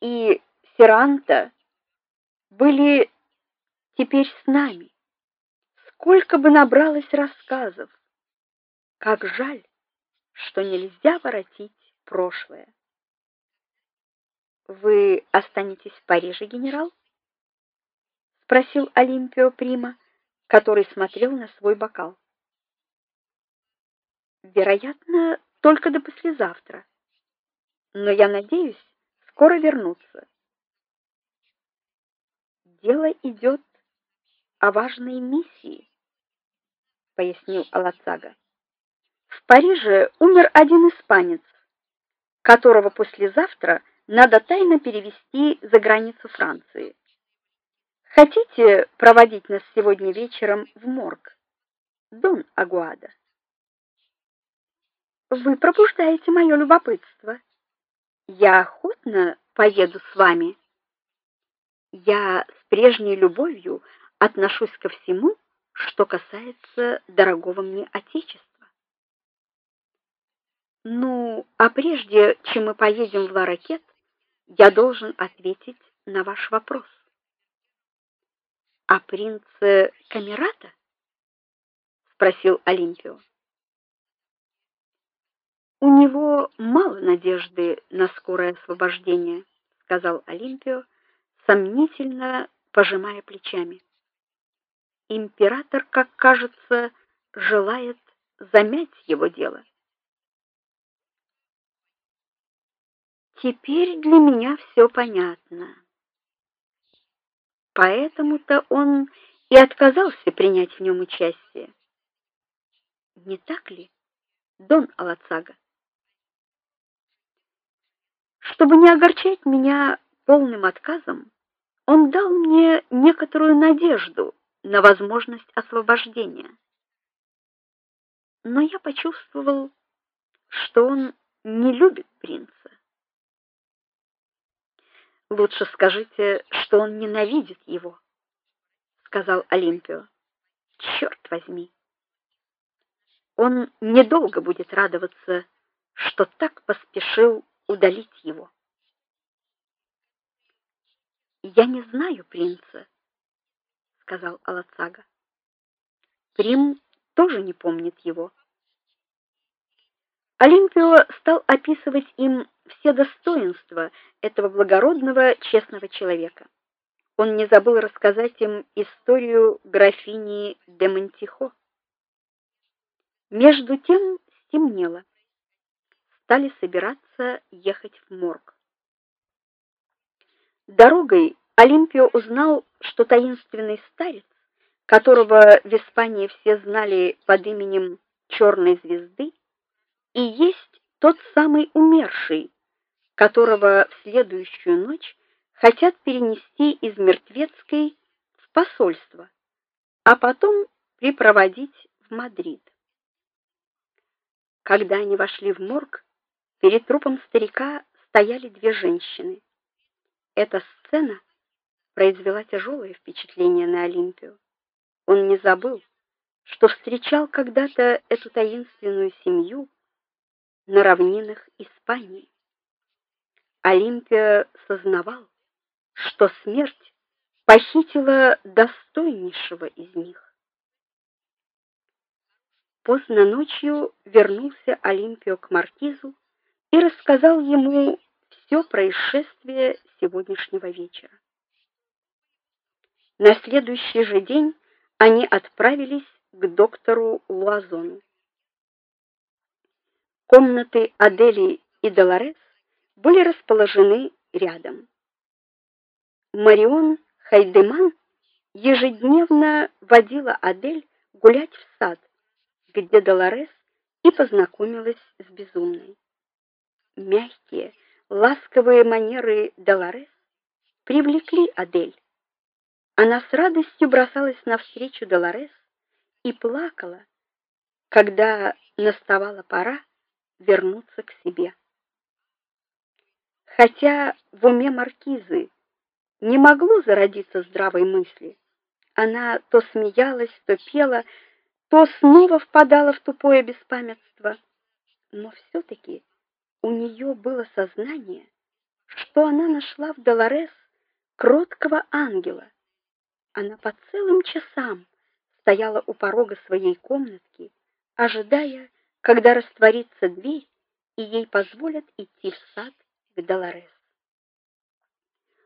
и Серанта были теперь с нами. Сколько бы набралось рассказов. Как жаль, что нельзя воротить прошлое. Вы останетесь в Париже, генерал? спросил Олимпио Прима, который смотрел на свой бокал. Вероятно, только до послезавтра. Но я надеюсь скоро вернуться. Дело идет о важной миссии, пояснил Алацага. В Париже умер один испанец, которого послезавтра надо тайно перевести за границу Франции. Хотите проводить нас сегодня вечером в морг? Дон Агуада. Вы пробуждаете мое любопытство. Я охотно поеду с вами. Я с прежней любовью отношусь ко всему, что касается дорогого мне отечества. Ну, а прежде чем мы поедем в Ларакет, я должен ответить на ваш вопрос. О принце Камерата? спросил Олимпио. У него мало надежды на скорое освобождение, сказал Олимпио, сомнительно пожимая плечами. Император, как кажется, желает замять его дело. Теперь для меня все понятно. Поэтому-то он и отказался принять в нем участие. Не так ли, Дон Алацага? Чтобы не огорчать меня полным отказом, он дал мне некоторую надежду на возможность освобождения. Но я почувствовал, что он не любит принца. Лучше скажите, что он ненавидит его, сказал Олимпио. Черт возьми. Он недолго будет радоваться, что так поспешил удалить его. Я не знаю принца, сказал Алацага. Прим тоже не помнит его. Олимпио стал описывать им все достоинства этого благородного, честного человека. Он не забыл рассказать им историю графини де Монтихо. Между тем стемнело. Стали собираться ехать в морг. Дорогой Олимпио узнал, что таинственный старец, которого в Испании все знали под именем Черной звезды, и есть тот самый умерший, которого в следующую ночь хотят перенести из Мертвецкой в посольство, а потом припроводить в Мадрид. Когда они вошли в морг, перед трупом старика стояли две женщины. Эта сцена произвела тяжелое впечатление на Олимпию. Он не забыл, что встречал когда-то эту таинственную семью на равнинах Испании. Олимпия сознавал, что смерть похитила достойнейшего из них. Поздно ночью вернулся Олимпио к маркизу и рассказал ему все происшествие сегодняшнего вечера. На следующий же день они отправились к доктору Луазону. Комнаты Адели и Долорес были расположены рядом. Марион Хайдеман ежедневно водила Адель гулять в сад, где Долорес и познакомилась с безумной. Мягкие, ласковые манеры Долорес привлекли Адель. Она с радостью бросалась навстречу Долорес и плакала, когда наставала пора вернуться к себе. Хотя в уме маркизы не могло зародиться здравой мысли, она то смеялась, то пела, то снова впадала в тупое беспамятство, но все таки у нее было сознание, что она нашла в Долорес кроткого ангела. Она по целым часам стояла у порога своей комнатки, ожидая, когда растворится дверь и ей позволят идти в сад к Долорес.